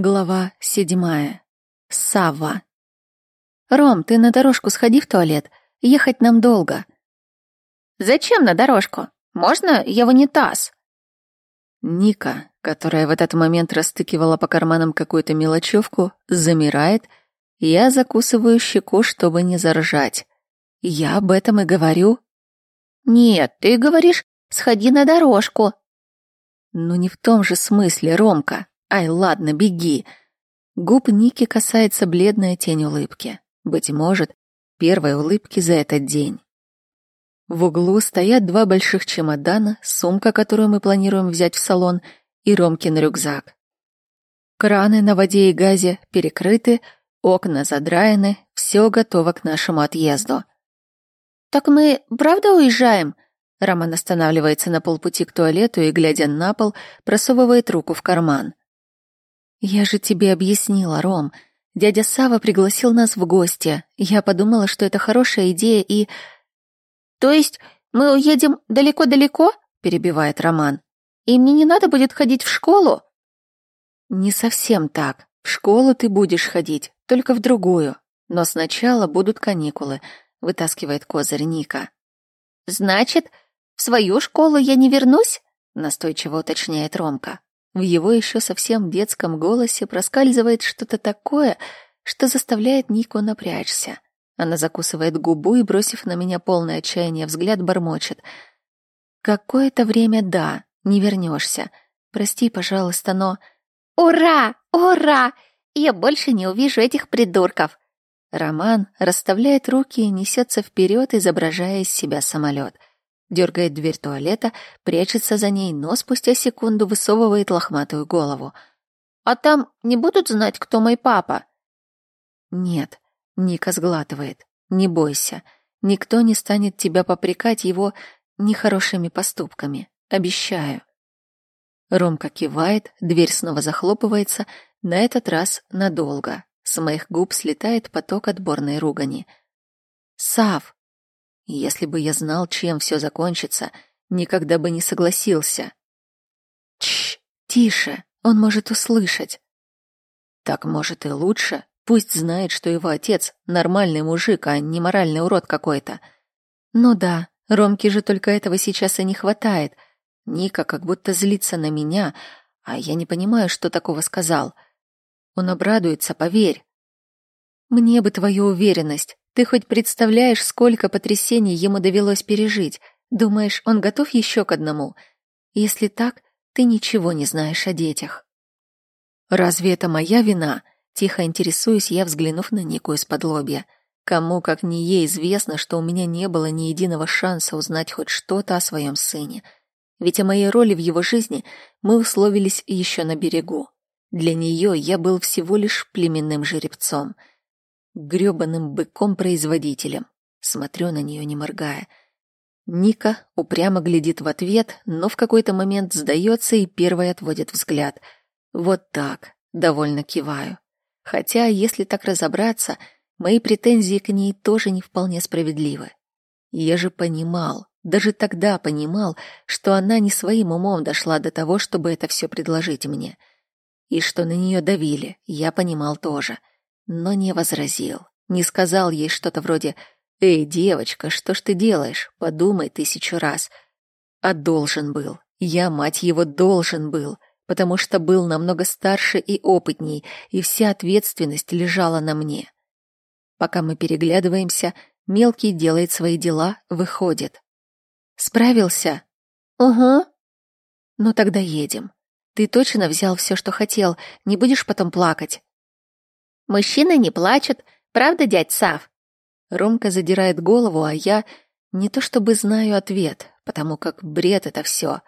Глава седьмая. Сава. «Ром, ты на дорожку сходи в туалет. Ехать нам долго». «Зачем на дорожку? Можно я в унитаз?» Ника, которая в этот момент растыкивала по карманам какую-то мелочевку, замирает. Я закусываю щеку, чтобы не заржать. Я об этом и говорю. «Нет, ты говоришь, сходи на дорожку». «Ну не в том же смысле, Ромка. Ай, ладно, беги. Губ Ники касается бледная тень улыбки. Быть может, первой улыбки за этот день. В углу стоят два больших чемодана, сумка, которую мы планируем взять в салон, и Ромкин рюкзак. Краны на воде и газе перекрыты, окна задраены, все готово к нашему отъезду. «Так мы правда уезжаем?» Роман останавливается на полпути к туалету и, глядя на пол, просовывает руку в карман. «Я же тебе объяснила, Ром. Дядя Сава пригласил нас в гости. Я подумала, что это хорошая идея и...» «То есть мы уедем далеко-далеко?» — перебивает Роман. «И мне не надо будет ходить в школу?» «Не совсем так. В школу ты будешь ходить, только в другую. Но сначала будут каникулы», — вытаскивает козырь Ника. «Значит, в свою школу я не вернусь?» — настойчиво уточняет Ромка. В его еще совсем детском голосе проскальзывает что-то такое, что заставляет Нику напрячься. Она закусывает губу и, бросив на меня полное отчаяние взгляд, бормочет. «Какое-то время да, не вернешься. Прости, пожалуйста, но...» «Ура! Ура! Я больше не увижу этих придурков!» Роман расставляет руки и несется вперед, изображая из себя самолет — дергает дверь туалета, прячется за ней, но спустя секунду высовывает лохматую голову. «А там не будут знать, кто мой папа?» «Нет», — Ника сглатывает. «Не бойся. Никто не станет тебя попрекать его нехорошими поступками. Обещаю». Ромка кивает, дверь снова захлопывается, на этот раз надолго. С моих губ слетает поток отборной ругани. «Сав!» Если бы я знал, чем все закончится, никогда бы не согласился. Чш, тише, он может услышать. Так, может, и лучше. Пусть знает, что его отец нормальный мужик, а не моральный урод какой-то. Ну да, Ромке же только этого сейчас и не хватает. Ника как будто злится на меня, а я не понимаю, что такого сказал. Он обрадуется, поверь. Мне бы твою уверенность. Ты хоть представляешь, сколько потрясений ему довелось пережить? Думаешь, он готов еще к одному? Если так, ты ничего не знаешь о детях. Разве это моя вина? Тихо интересуюсь я, взглянув на Нику из-под лобья. Кому, как не ей, известно, что у меня не было ни единого шанса узнать хоть что-то о своем сыне. Ведь о моей роли в его жизни мы условились еще на берегу. Для нее я был всего лишь племенным жеребцом — грёбаным быком-производителем. Смотрю на нее, не моргая. Ника упрямо глядит в ответ, но в какой-то момент сдается и первой отводит взгляд. Вот так, довольно киваю. Хотя, если так разобраться, мои претензии к ней тоже не вполне справедливы. Я же понимал, даже тогда понимал, что она не своим умом дошла до того, чтобы это все предложить мне. И что на нее давили, я понимал тоже но не возразил, не сказал ей что-то вроде «Эй, девочка, что ж ты делаешь? Подумай тысячу раз». А должен был, я, мать его, должен был, потому что был намного старше и опытней, и вся ответственность лежала на мне. Пока мы переглядываемся, мелкий делает свои дела, выходит. «Справился?» «Угу». «Ну тогда едем. Ты точно взял все, что хотел, не будешь потом плакать?» Мужчины не плачут, правда, дядь Сав? Ромка задирает голову, а я не то чтобы знаю ответ, потому как бред это все.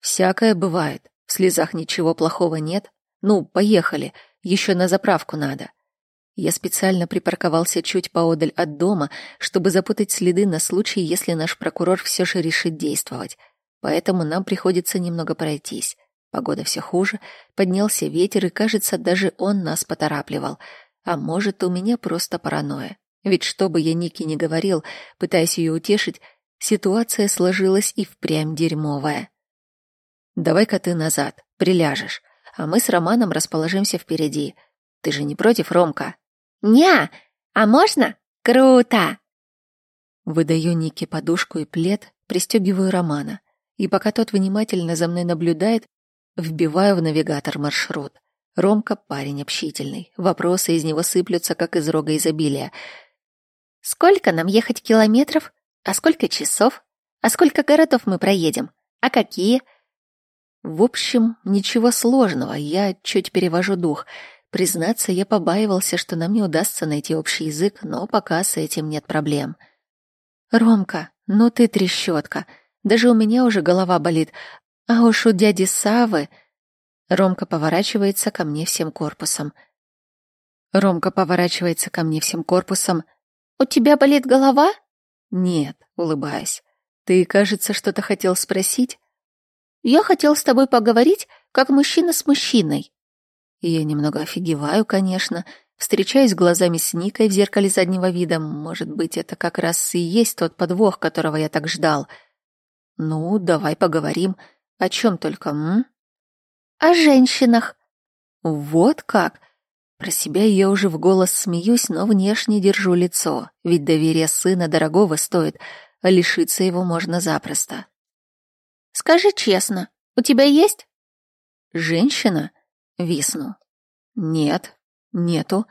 Всякое бывает, в слезах ничего плохого нет. Ну, поехали, еще на заправку надо. Я специально припарковался чуть поодаль от дома, чтобы запутать следы на случай, если наш прокурор все же решит действовать. Поэтому нам приходится немного пройтись. Погода все хуже, поднялся ветер, и, кажется, даже он нас поторапливал. А может, у меня просто паранойя. Ведь что бы я Нике не говорил, пытаясь ее утешить, ситуация сложилась и впрямь дерьмовая. «Давай-ка ты назад, приляжешь, а мы с Романом расположимся впереди. Ты же не против, Ромка? «Ня! А можно? Круто!» Выдаю Нике подушку и плед, пристегиваю Романа. И пока тот внимательно за мной наблюдает, вбиваю в навигатор маршрут. Ромка парень общительный. Вопросы из него сыплются, как из рога изобилия. «Сколько нам ехать километров? А сколько часов? А сколько городов мы проедем? А какие?» В общем, ничего сложного, я чуть перевожу дух. Признаться, я побаивался, что нам не удастся найти общий язык, но пока с этим нет проблем. «Ромка, ну ты трещотка. Даже у меня уже голова болит. А уж у дяди Савы...» Ромка поворачивается ко мне всем корпусом. Ромка поворачивается ко мне всем корпусом. «У тебя болит голова?» «Нет», — улыбаясь. «Ты, кажется, что-то хотел спросить?» Я хотел с тобой поговорить, как мужчина с мужчиной. Я немного офигеваю, конечно, встречаюсь глазами с Никой в зеркале заднего вида. Может быть, это как раз и есть тот подвох, которого я так ждал. Ну, давай поговорим. О чем только, м? О женщинах. Вот как. Про себя я уже в голос смеюсь, но внешне держу лицо, ведь доверие сына дорогого стоит, а лишиться его можно запросто. Скажи честно, у тебя есть? Женщина? Висну. Нет, нету.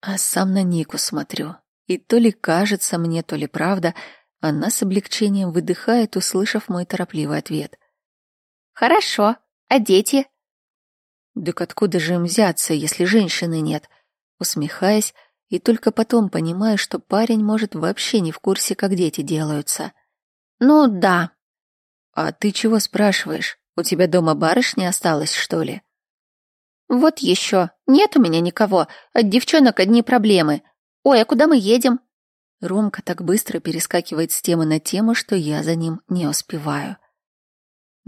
А сам на Нику смотрю. И то ли кажется мне, то ли правда, она с облегчением выдыхает, услышав мой торопливый ответ. Хорошо. А дети? Так откуда же им взяться, если женщины нет? Усмехаясь, и только потом понимаю, что парень может вообще не в курсе, как дети делаются. Ну да, «А ты чего спрашиваешь? У тебя дома барышня осталась, что ли?» «Вот еще. Нет у меня никого. От девчонок одни проблемы. Ой, а куда мы едем?» Ромка так быстро перескакивает с темы на тему, что я за ним не успеваю.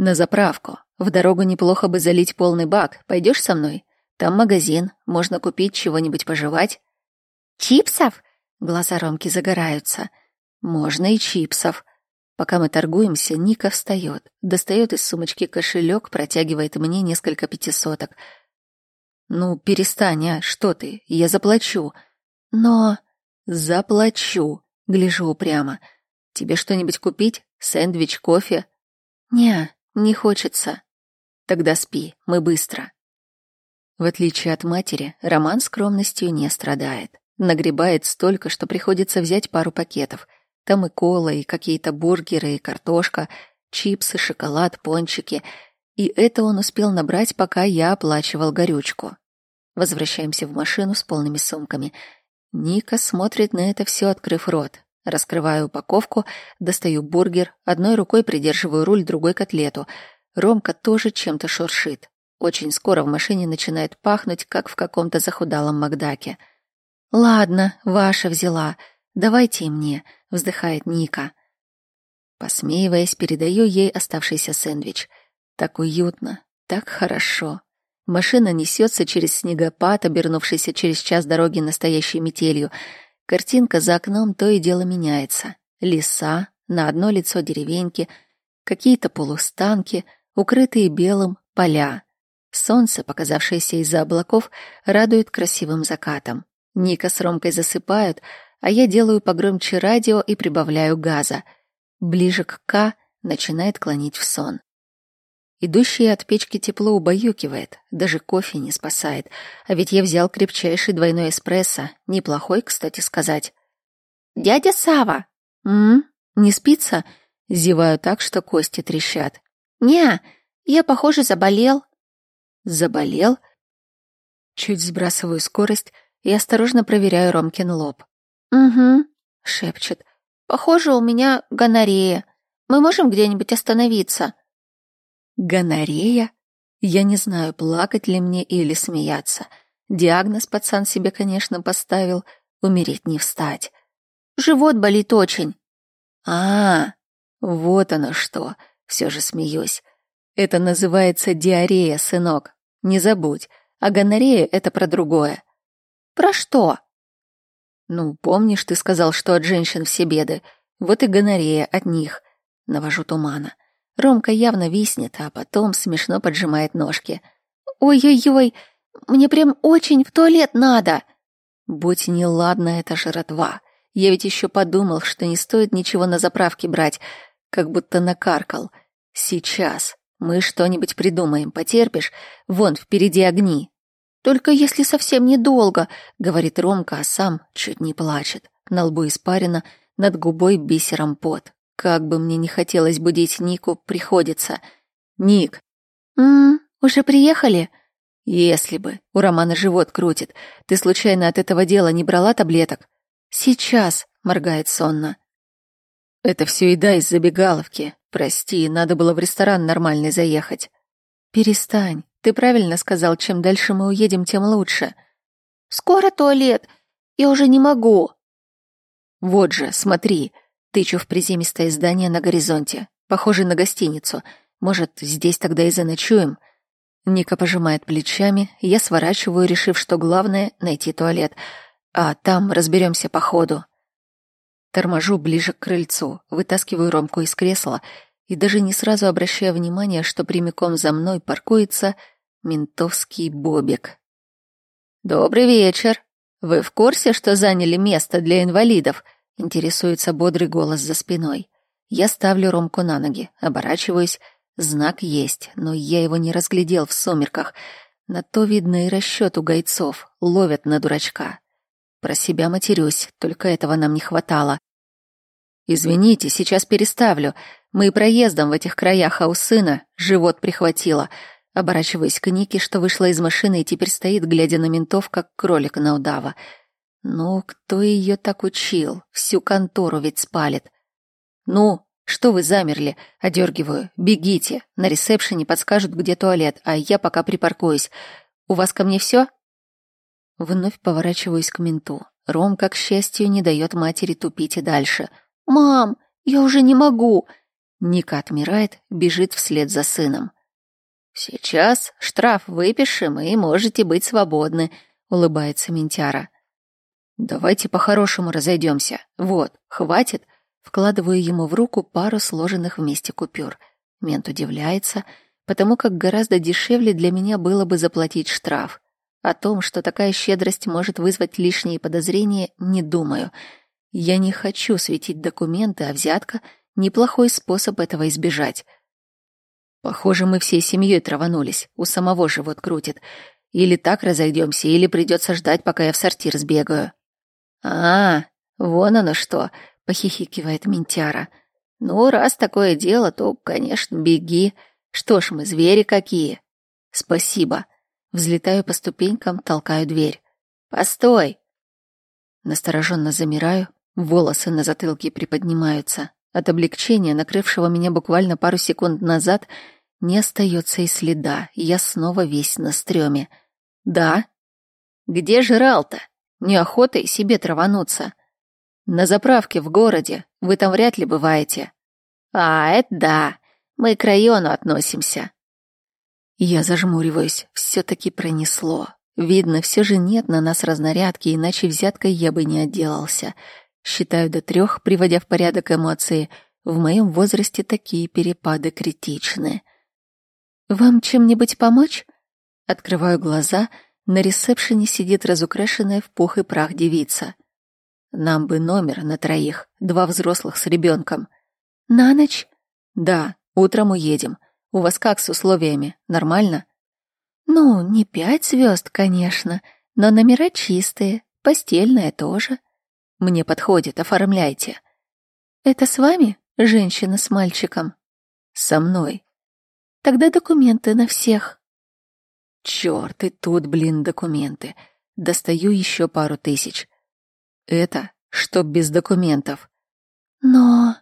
«На заправку. В дорогу неплохо бы залить полный бак. Пойдешь со мной? Там магазин. Можно купить чего-нибудь пожевать». «Чипсов?» Глаза Ромки загораются. «Можно и чипсов. Пока мы торгуемся, Ника встает, достает из сумочки кошелек, протягивает мне несколько пятисоток. «Ну, перестань, а, что ты, я заплачу». «Но...» «Заплачу», — гляжу упрямо. «Тебе что-нибудь купить? Сэндвич, кофе?» «Не, не хочется». «Тогда спи, мы быстро». В отличие от матери, Роман скромностью не страдает. Нагребает столько, что приходится взять пару пакетов — там и кола, и какие-то бургеры, и картошка, чипсы, шоколад, пончики. И это он успел набрать, пока я оплачивал горючку. Возвращаемся в машину с полными сумками. Ника смотрит на это все, открыв рот. Раскрываю упаковку, достаю бургер, одной рукой придерживаю руль, другой котлету. Ромка тоже чем-то шуршит. Очень скоро в машине начинает пахнуть, как в каком-то захудалом Макдаке. «Ладно, ваша взяла. Давайте и мне», — вздыхает Ника. Посмеиваясь, передаю ей оставшийся сэндвич. Так уютно, так хорошо. Машина несется через снегопад, обернувшийся через час дороги настоящей метелью. Картинка за окном то и дело меняется. Леса, на одно лицо деревеньки, какие-то полустанки, укрытые белым поля. Солнце, показавшееся из-за облаков, радует красивым закатом. Ника с Ромкой засыпают, а я делаю погромче радио и прибавляю газа. Ближе к К начинает клонить в сон. Идущее от печки тепло убаюкивает, даже кофе не спасает. А ведь я взял крепчайший двойной эспрессо, неплохой, кстати сказать. «Дядя Сава!» «М? Не спится?» Зеваю так, что кости трещат. «Не, я, похоже, заболел». «Заболел?» Чуть сбрасываю скорость и осторожно проверяю Ромкин лоб. «Угу», — шепчет. «Похоже, у меня гонорея. Мы можем где-нибудь остановиться?» «Гонорея? Я не знаю, плакать ли мне или смеяться. Диагноз пацан себе, конечно, поставил. Умереть не встать. Живот болит очень». «А, вот оно что!» — все же смеюсь. «Это называется диарея, сынок. Не забудь. А гонорея — это про другое». «Про что?» Ну, помнишь, ты сказал, что от женщин все беды. Вот и гонорея от них. Навожу тумана. Ромка явно виснет, а потом смешно поджимает ножки. Ой-ой-ой, мне прям очень в туалет надо. Будь неладна эта жратва. Я ведь еще подумал, что не стоит ничего на заправке брать, как будто накаркал. Сейчас мы что-нибудь придумаем, потерпишь? Вон впереди огни. Только если совсем недолго, говорит Ромка, а сам чуть не плачет. На лбу испарина, над губой бисером пот. Как бы мне не хотелось будить Нику, приходится. Ник. М, уже приехали? Если бы. У Романа живот крутит. Ты случайно от этого дела не брала таблеток? Сейчас, моргает сонно. Это все еда из забегаловки. Прости, надо было в ресторан нормальный заехать. Перестань. Ты правильно сказал, чем дальше мы уедем, тем лучше. Скоро туалет. Я уже не могу. Вот же, смотри. Тычу в приземистое здание на горизонте. Похоже на гостиницу. Может, здесь тогда и заночуем? Ника пожимает плечами, я сворачиваю, решив, что главное — найти туалет. А там разберемся по ходу. Торможу ближе к крыльцу, вытаскиваю Ромку из кресла и даже не сразу обращаю внимание, что прямиком за мной паркуется ментовский бобик. «Добрый вечер. Вы в курсе, что заняли место для инвалидов?» — интересуется бодрый голос за спиной. Я ставлю Ромку на ноги, оборачиваюсь. Знак есть, но я его не разглядел в сумерках. На то, видно, и расчет у гайцов. Ловят на дурачка. Про себя матерюсь, только этого нам не хватало. Извините, сейчас переставлю. Мы проездом в этих краях, а у сына живот прихватило. Оборачиваясь к Нике, что вышла из машины и теперь стоит, глядя на ментов, как кролик на удава. Ну, кто ее так учил? Всю контору ведь спалит. Ну, что вы замерли? Одергиваю. Бегите. На ресепшене подскажут, где туалет, а я пока припаркуюсь. У вас ко мне все? Вновь поворачиваюсь к менту. Ромка, к счастью, не дает матери тупить и дальше. «Мам, я уже не могу!» Ника отмирает, бежит вслед за сыном. «Сейчас штраф выпишем, и можете быть свободны», — улыбается Ментяра. «Давайте по-хорошему разойдемся. Вот, хватит». Вкладываю ему в руку пару сложенных вместе купюр. Мент удивляется, потому как гораздо дешевле для меня было бы заплатить штраф. О том, что такая щедрость может вызвать лишние подозрения, не думаю. Я не хочу светить документы, а взятка — неплохой способ этого избежать. Похоже, мы всей семьей траванулись, у самого живот крутит. Или так разойдемся, или придется ждать, пока я в сортир сбегаю. А, вон оно что, похихикивает Ментяра. Ну, раз такое дело, то, конечно, беги. Что ж мы, звери какие. Спасибо. Взлетаю по ступенькам, толкаю дверь. «Постой!» Настороженно замираю, волосы на затылке приподнимаются. От облегчения, накрывшего меня буквально пару секунд назад, не остается и следа, я снова весь на стреме. «Да?» «Где жрал-то? Неохота и себе травануться». «На заправке в городе. Вы там вряд ли бываете». «А, это да. Мы к району относимся. Я зажмуриваюсь. Все-таки пронесло. Видно, все же нет на нас разнарядки, иначе взяткой я бы не отделался. Считаю до трех, приводя в порядок эмоции. В моем возрасте такие перепады критичны. «Вам чем-нибудь помочь?» Открываю глаза. На ресепшене сидит разукрашенная в пух и прах девица. «Нам бы номер на троих, два взрослых с ребенком». «На ночь?» «Да, утром уедем». У вас как с условиями? Нормально? Ну, не пять звезд, конечно, но номера чистые, постельная тоже. Мне подходит, оформляйте. Это с вами, женщина с мальчиком? Со мной. Тогда документы на всех. Чёрт, и тут, блин, документы. Достаю еще пару тысяч. Это чтоб без документов. Но...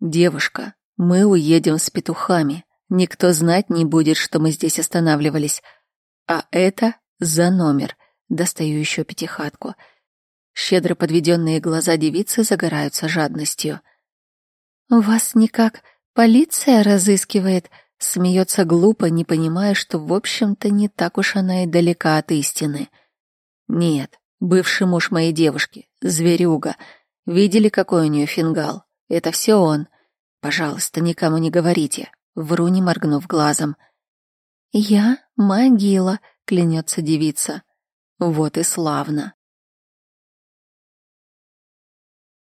Девушка, мы уедем с петухами. Никто знать не будет, что мы здесь останавливались. А это за номер. Достаю еще пятихатку. Щедро подведенные глаза девицы загораются жадностью. «Вас никак полиция разыскивает?» Смеется глупо, не понимая, что, в общем-то, не так уж она и далека от истины. «Нет, бывший муж моей девушки, зверюга. Видели, какой у нее фингал? Это все он. Пожалуйста, никому не говорите. Вру, не моргнув глазом. Я могила, клянется девица. Вот и славно.